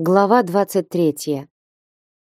Глава 23.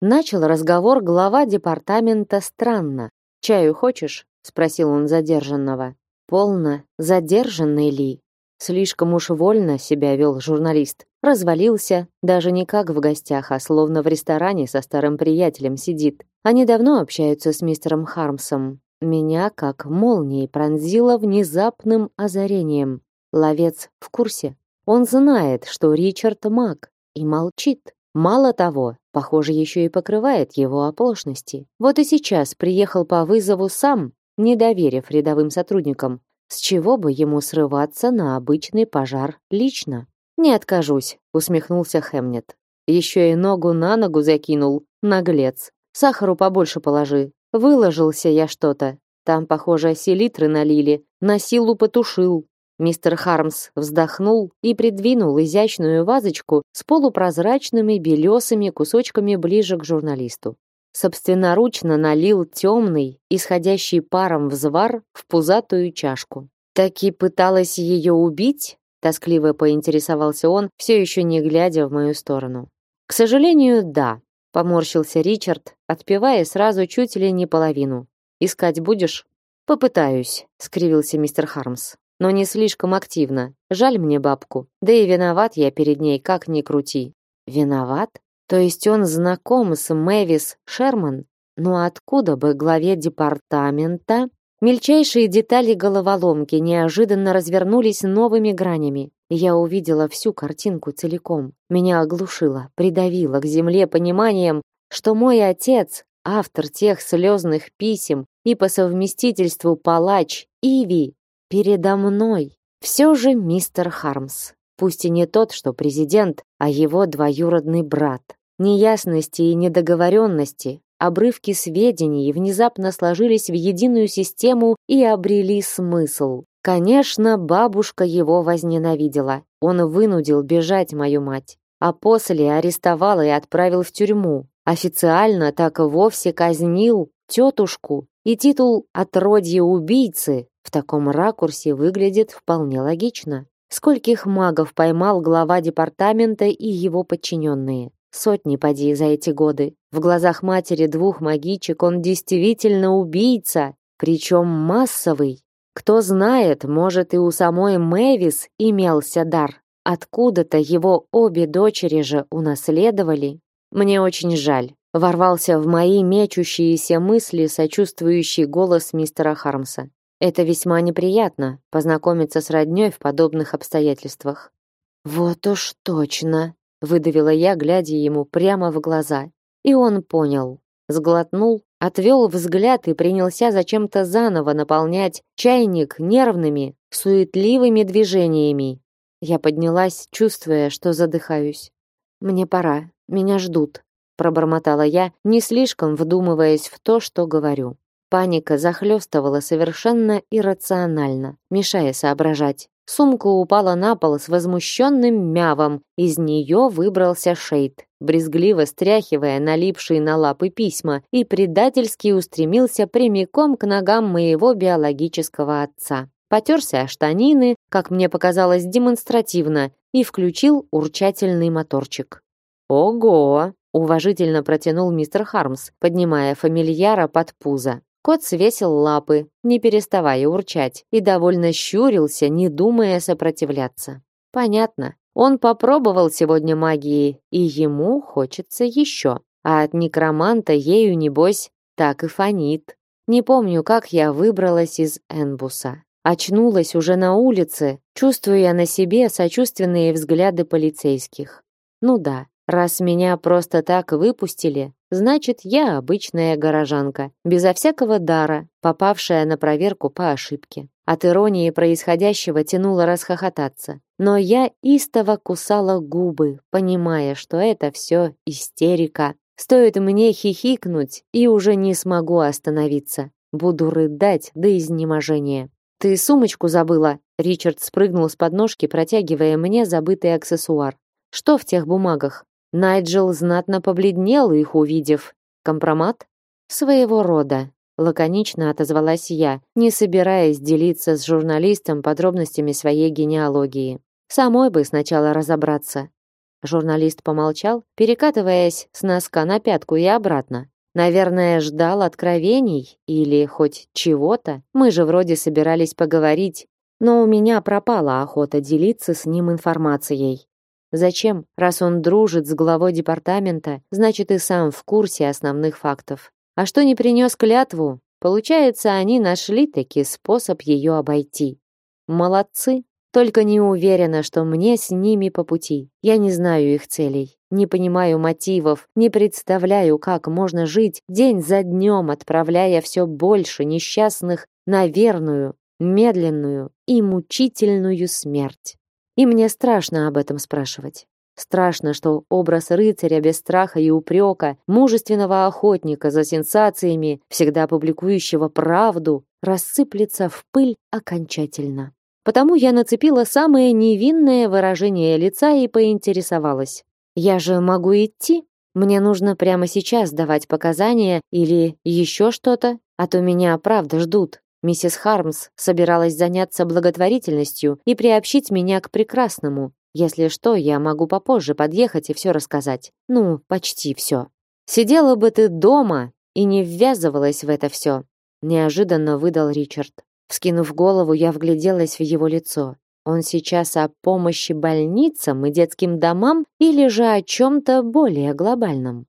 Начал разговор глава департамента странно. «Чаю хочешь?» — спросил он задержанного. «Полно. Задержанный ли?» Слишком уж вольно себя вел журналист. Развалился, даже не как в гостях, а словно в ресторане со старым приятелем сидит. Они давно общаются с мистером Хармсом. Меня как молнией пронзило внезапным озарением. Ловец в курсе. Он знает, что Ричард маг, и молчит. Мало того, похоже, еще и покрывает его оплошности. Вот и сейчас приехал по вызову сам, не доверив рядовым сотрудникам. С чего бы ему срываться на обычный пожар лично? Не откажусь, усмехнулся Хемнет. Еще и ногу на ногу закинул, наглец. Сахару побольше положи. Выложился я что-то. Там, похоже, селитры налили, на силу потушил. Мистер Хармс вздохнул и придвинул изящную вазочку с полупрозрачными белесыми кусочками ближе к журналисту. Собственноручно налил темный, исходящий паром взвар в пузатую чашку. «Таки пыталась ее убить?» тоскливо поинтересовался он, все еще не глядя в мою сторону. «К сожалению, да», — поморщился Ричард, отпивая сразу чуть ли не половину. «Искать будешь?» «Попытаюсь», — скривился мистер Хармс но не слишком активно. Жаль мне бабку. Да и виноват я перед ней, как ни крути. Виноват? То есть он знаком с Мэвис Шерман? Но откуда бы главе департамента? Мельчайшие детали головоломки неожиданно развернулись новыми гранями. Я увидела всю картинку целиком. Меня оглушило, придавило к земле пониманием, что мой отец, автор тех слезных писем и по совместительству палач Иви, передо мной. Все же мистер Хармс. Пусть и не тот, что президент, а его двоюродный брат. Неясности и недоговоренности, обрывки сведений внезапно сложились в единую систему и обрели смысл. Конечно, бабушка его возненавидела. Он вынудил бежать мою мать, а после арестовал и отправил в тюрьму. Официально так и вовсе казнил тетушку, и титул «Отродье убийцы» В таком ракурсе выглядит вполне логично. Скольких магов поймал глава департамента и его подчиненные? Сотни поди за эти годы. В глазах матери двух магичек он действительно убийца, причем массовый. Кто знает, может и у самой Мэвис имелся дар. Откуда-то его обе дочери же унаследовали. Мне очень жаль. Ворвался в мои мечущиеся мысли сочувствующий голос мистера Хармса. Это весьма неприятно познакомиться с роднёй в подобных обстоятельствах. Вот уж точно, выдавила я, глядя ему прямо в глаза. И он понял, сглотнул, отвел взгляд и принялся зачем-то заново наполнять чайник нервными, суетливыми движениями. Я поднялась, чувствуя, что задыхаюсь. Мне пора, меня ждут, пробормотала я, не слишком вдумываясь в то, что говорю. Паника захлестывала совершенно иррационально, мешая соображать. Сумка упала на пол с возмущенным мявом. Из нее выбрался Шейд, брезгливо стряхивая налипшие на лапы письма, и предательски устремился прямиком к ногам моего биологического отца. Потерся о штанины, как мне показалось демонстративно, и включил урчательный моторчик. «Ого!» — уважительно протянул мистер Хармс, поднимая фамильяра под пузо. Кот свесил лапы, не переставая урчать, и довольно щурился, не думая сопротивляться. Понятно. Он попробовал сегодня магии, и ему хочется еще. А от некроманта ею, небось, так и фонит. Не помню, как я выбралась из Энбуса. Очнулась уже на улице, чувствуя на себе сочувственные взгляды полицейских. Ну да, раз меня просто так выпустили, Значит, я обычная горожанка, безо всякого дара, попавшая на проверку по ошибке. От иронии происходящего тянуло расхохотаться. Но я истово кусала губы, понимая, что это все истерика. Стоит мне хихикнуть, и уже не смогу остановиться. Буду рыдать до изнеможения. «Ты сумочку забыла?» Ричард спрыгнул с подножки, протягивая мне забытый аксессуар. «Что в тех бумагах?» Найджел знатно побледнел, их увидев. Компромат? Своего рода. Лаконично отозвалась я, не собираясь делиться с журналистом подробностями своей генеалогии. Самой бы сначала разобраться. Журналист помолчал, перекатываясь с носка на пятку и обратно. Наверное, ждал откровений или хоть чего-то. Мы же вроде собирались поговорить, но у меня пропала охота делиться с ним информацией. Зачем? Раз он дружит с главой департамента, значит и сам в курсе основных фактов. А что не принес клятву? Получается, они нашли таки способ ее обойти. Молодцы. Только не уверена, что мне с ними по пути. Я не знаю их целей, не понимаю мотивов, не представляю, как можно жить день за днем, отправляя все больше несчастных на верную, медленную и мучительную смерть. И мне страшно об этом спрашивать. Страшно, что образ рыцаря без страха и упрека, мужественного охотника за сенсациями, всегда публикующего правду, рассыплется в пыль окончательно. Потому я нацепила самое невинное выражение лица и поинтересовалась. «Я же могу идти? Мне нужно прямо сейчас давать показания или еще что-то, а то меня правда ждут». Миссис Хармс собиралась заняться благотворительностью и приобщить меня к прекрасному. Если что, я могу попозже подъехать и все рассказать. Ну, почти все. Сидела бы ты дома и не ввязывалась в это все. Неожиданно выдал Ричард. Вскинув голову, я вгляделась в его лицо. Он сейчас о помощи больницам и детским домам или же о чем-то более глобальном?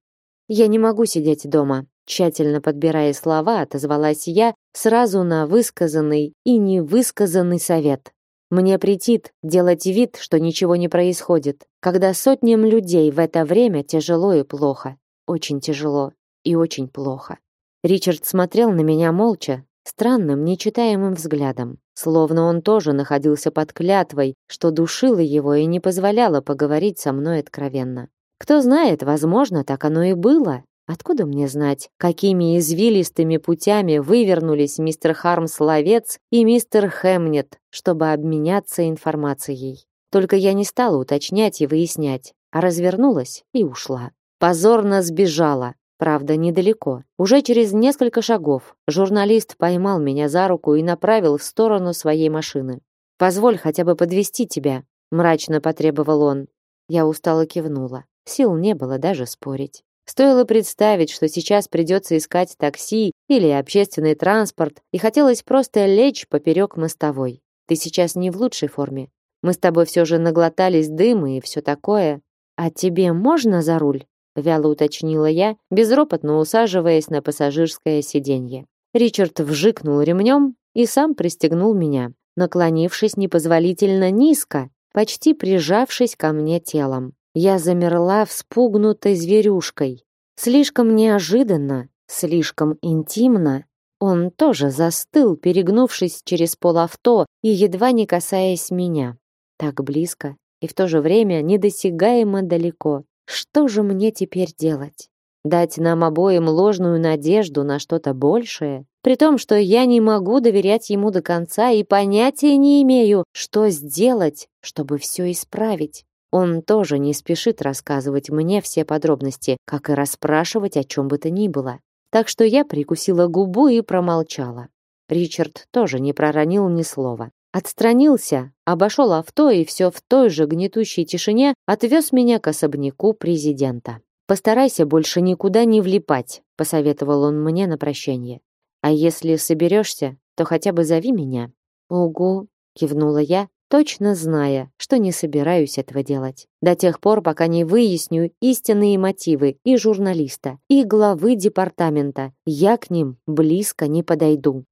Я не могу сидеть дома, Тщательно подбирая слова, отозвалась я сразу на высказанный и невысказанный совет. Мне претит делать вид, что ничего не происходит, когда сотням людей в это время тяжело и плохо. Очень тяжело и очень плохо. Ричард смотрел на меня молча, странным, нечитаемым взглядом, словно он тоже находился под клятвой, что душило его и не позволяло поговорить со мной откровенно. Кто знает, возможно, так оно и было, Откуда мне знать, какими извилистыми путями вывернулись мистер Хармс-ловец и мистер Хемнет, чтобы обменяться информацией? Только я не стала уточнять и выяснять, а развернулась и ушла. Позорно сбежала, правда, недалеко. Уже через несколько шагов журналист поймал меня за руку и направил в сторону своей машины. «Позволь хотя бы подвести тебя», — мрачно потребовал он. Я устало кивнула. Сил не было даже спорить. Стоило представить, что сейчас придется искать такси или общественный транспорт, и хотелось просто лечь поперек мостовой. Ты сейчас не в лучшей форме. Мы с тобой все же наглотались дыма и все такое. А тебе можно за руль? Вяло уточнила я, безропотно усаживаясь на пассажирское сиденье. Ричард вжикнул ремнем и сам пристегнул меня, наклонившись непозволительно низко, почти прижавшись ко мне телом. Я замерла вспугнутой зверюшкой. Слишком неожиданно, слишком интимно. Он тоже застыл, перегнувшись через полавто и едва не касаясь меня. Так близко и в то же время недосягаемо далеко. Что же мне теперь делать? Дать нам обоим ложную надежду на что-то большее? При том, что я не могу доверять ему до конца и понятия не имею, что сделать, чтобы все исправить. Он тоже не спешит рассказывать мне все подробности, как и расспрашивать о чем бы то ни было. Так что я прикусила губу и промолчала. Ричард тоже не проронил ни слова. Отстранился, обошел авто и все в той же гнетущей тишине отвез меня к особняку президента. «Постарайся больше никуда не влипать», — посоветовал он мне на прощание. «А если соберешься, то хотя бы зови меня». «Угу», — кивнула я точно зная, что не собираюсь этого делать. До тех пор, пока не выясню истинные мотивы и журналиста, и главы департамента, я к ним близко не подойду.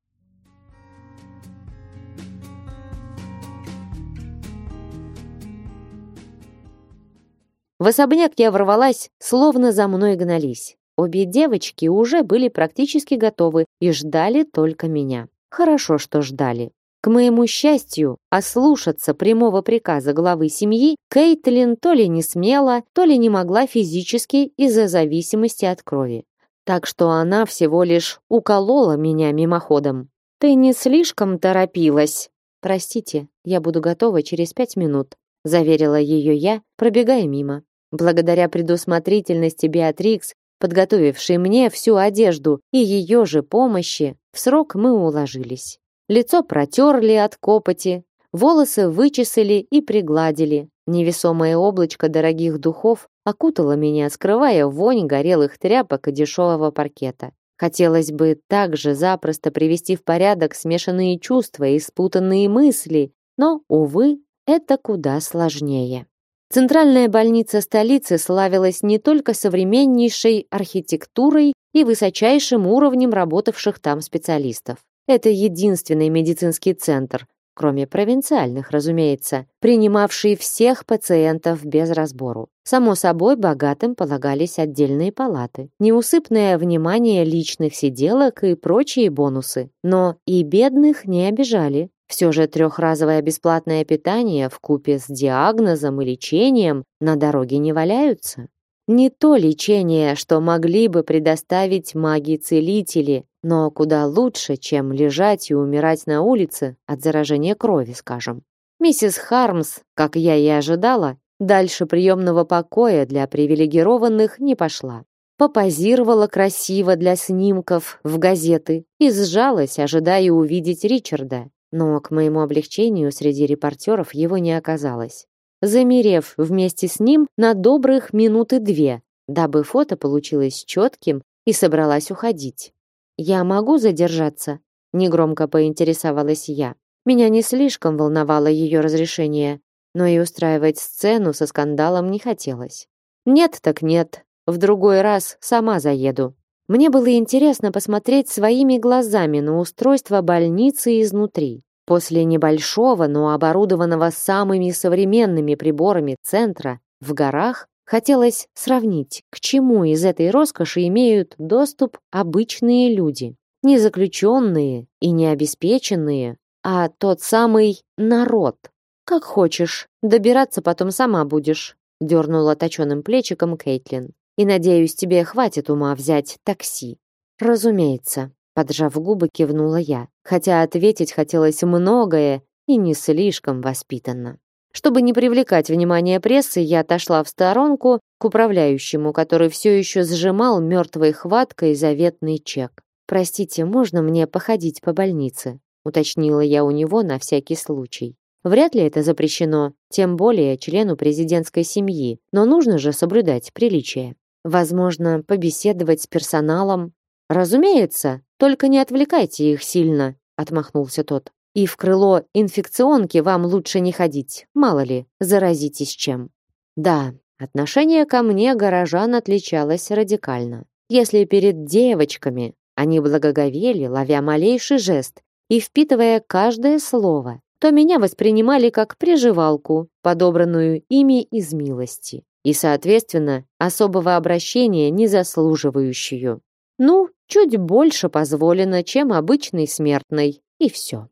В особняк я ворвалась, словно за мной гнались. Обе девочки уже были практически готовы и ждали только меня. Хорошо, что ждали. К моему счастью, ослушаться прямого приказа главы семьи Кейтлин то ли не смела, то ли не могла физически из-за зависимости от крови. Так что она всего лишь уколола меня мимоходом. «Ты не слишком торопилась?» «Простите, я буду готова через пять минут», заверила ее я, пробегая мимо. Благодаря предусмотрительности Беатрикс, подготовившей мне всю одежду и ее же помощи, в срок мы уложились. Лицо протерли от копоти, Волосы вычесали и пригладили. Невесомое облачко дорогих духов окутало меня, скрывая вонь горелых тряпок и дешевого паркета. Хотелось бы также запросто привести в порядок смешанные чувства и спутанные мысли, но, увы, это куда сложнее. Центральная больница столицы славилась не только современнейшей архитектурой и высочайшим уровнем работавших там специалистов. Это единственный медицинский центр, кроме провинциальных, разумеется, принимавший всех пациентов без разбору. Само собой, богатым полагались отдельные палаты, неусыпное внимание личных сиделок и прочие бонусы. Но и бедных не обижали. Все же трехразовое бесплатное питание в купе с диагнозом и лечением на дороге не валяются. Не то лечение, что могли бы предоставить маги-целители, но куда лучше, чем лежать и умирать на улице от заражения крови, скажем. Миссис Хармс, как я и ожидала, дальше приемного покоя для привилегированных не пошла. Попозировала красиво для снимков в газеты и сжалась, ожидая увидеть Ричарда. Но, к моему облегчению, среди репортеров его не оказалось замерев вместе с ним на добрых минуты две, дабы фото получилось четким и собралась уходить. «Я могу задержаться?» — негромко поинтересовалась я. Меня не слишком волновало ее разрешение, но и устраивать сцену со скандалом не хотелось. «Нет так нет, в другой раз сама заеду». Мне было интересно посмотреть своими глазами на устройство больницы изнутри. После небольшого, но оборудованного самыми современными приборами центра в горах хотелось сравнить, к чему из этой роскоши имеют доступ обычные люди. Не заключенные и не обеспеченные, а тот самый народ. Как хочешь, добираться потом сама будешь, дернула точеным плечиком Кейтлин. И надеюсь, тебе хватит ума взять такси. Разумеется, Поджав губы, кивнула я, хотя ответить хотелось многое и не слишком воспитанно. Чтобы не привлекать внимание прессы, я отошла в сторонку к управляющему, который все еще сжимал мертвой хваткой заветный чек. «Простите, можно мне походить по больнице?» уточнила я у него на всякий случай. Вряд ли это запрещено, тем более члену президентской семьи, но нужно же соблюдать приличие. Возможно, побеседовать с персоналом. Разумеется, только не отвлекайте их сильно, отмахнулся тот. И в крыло инфекционки вам лучше не ходить, мало ли, заразитесь чем. Да, отношение ко мне горожан отличалось радикально. Если перед девочками они благоговели, ловя малейший жест и впитывая каждое слово, то меня воспринимали как приживалку, подобранную ими из милости, и, соответственно, особого обращения не заслуживающую. Ну, чуть больше позволено, чем обычной смертной, и все.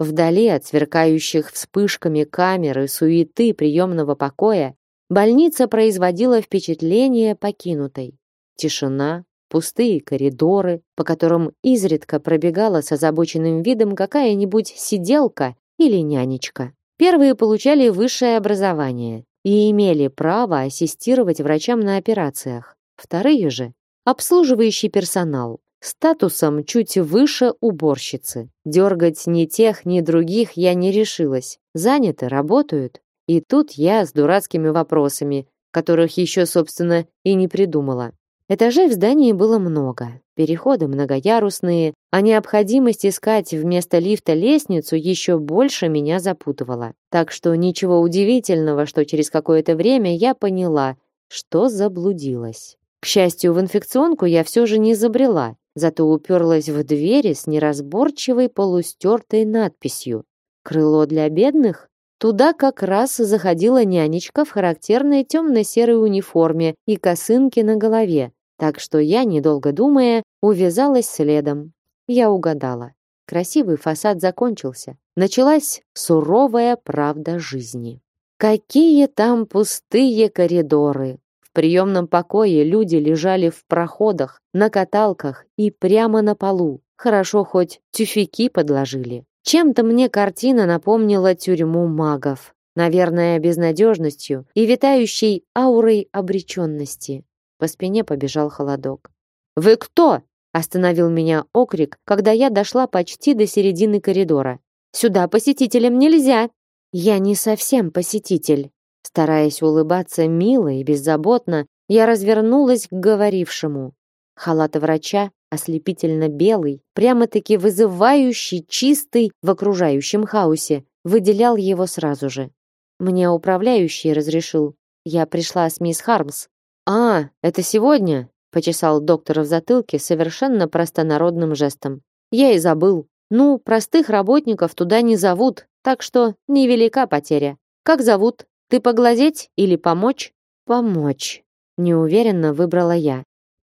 Вдали от сверкающих вспышками камеры суеты приемного покоя больница производила впечатление покинутой. Тишина, пустые коридоры, по которым изредка пробегала с озабоченным видом какая-нибудь сиделка или нянечка. Первые получали высшее образование и имели право ассистировать врачам на операциях. Вторые же Обслуживающий персонал. Статусом чуть выше уборщицы. Дергать ни тех, ни других я не решилась. Заняты, работают. И тут я с дурацкими вопросами, которых еще, собственно, и не придумала. Этажей в здании было много, переходы многоярусные, а необходимость искать вместо лифта лестницу еще больше меня запутывала. Так что ничего удивительного, что через какое-то время я поняла, что заблудилась. К счастью, в инфекционку я все же не забрела, зато уперлась в двери с неразборчивой полустертой надписью «Крыло для бедных?» Туда как раз заходила нянечка в характерной темно-серой униформе и косынке на голове, так что я, недолго думая, увязалась следом. Я угадала. Красивый фасад закончился. Началась суровая правда жизни. Какие там пустые коридоры, в приемном покое люди лежали в проходах, на каталках и прямо на полу. Хорошо хоть тюфяки подложили. Чем-то мне картина напомнила тюрьму магов. Наверное, безнадежностью и витающей аурой обреченности. По спине побежал холодок. «Вы кто?» – остановил меня окрик, когда я дошла почти до середины коридора. «Сюда посетителям нельзя!» Я не совсем посетитель. Стараясь улыбаться мило и беззаботно, я развернулась к говорившему. Халат врача ослепительно белый, прямо-таки вызывающий, чистый в окружающем хаосе, выделял его сразу же. Мне управляющий разрешил. Я пришла с мисс Хармс. А, это сегодня, почесал доктор в затылке совершенно простонародным жестом. Я и забыл. Ну, простых работников туда не зовут, так что невелика потеря. Как зовут? Ты поглазеть или помочь? Помочь. Неуверенно выбрала я.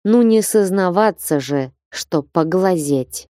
Ну не сознаваться же, что поглазеть.